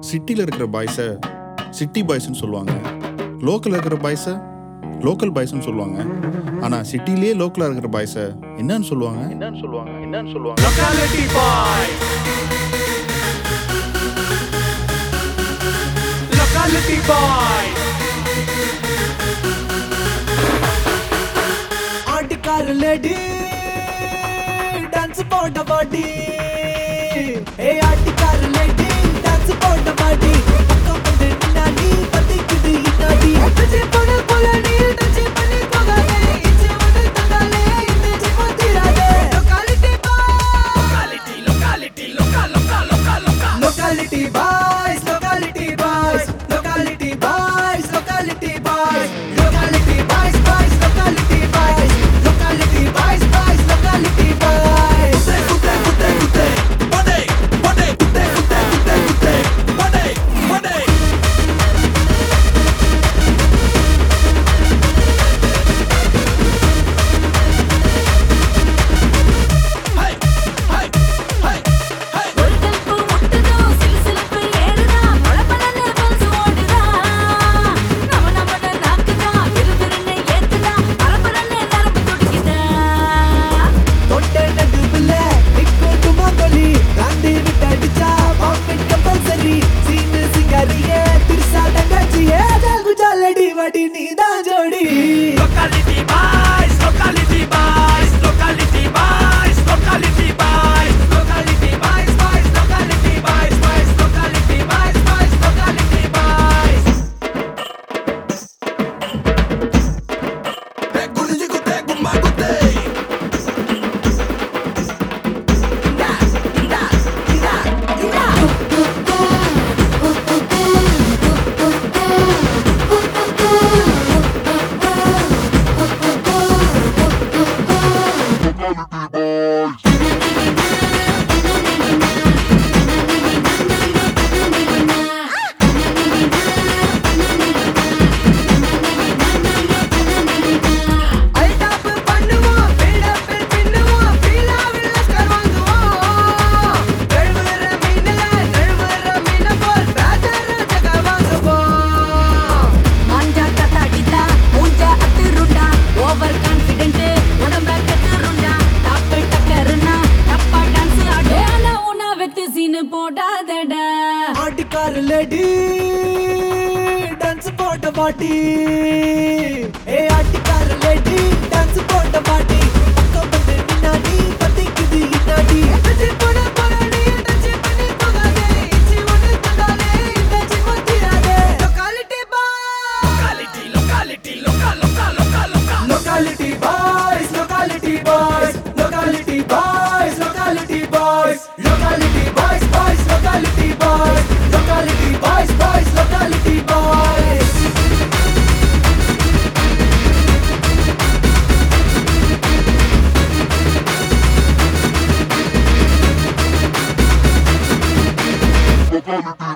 சிட்டியில் இருக்கிற பாய்ஸை சிட்டி பாய்ஸ்னு சொல்லுவாங்க. லோக்கலில் இருக்கிற பாய்ஸை லோக்கல் பாய்ஸ்னு சொல்லுவாங்க. ஆனால் சிட்டிலேயே லோக்கலில் இருக்கிற பாய்ஸை என்னன்னு சொல்லுவாங்க? என்னன்னு சொல்லுவாங்க? என்னன்னு சொல்லுவாங்க? ஆட்டுக்கார லேடி டான்ஸ் போட்ட பாட்டி ஏ ஆட்டுக்கார லேடி லேடி டான்ஸ் போட்ட பாட்டி ஏ ஆட்டிக்கார லேடி டான்ஸ் போட்ட Republican.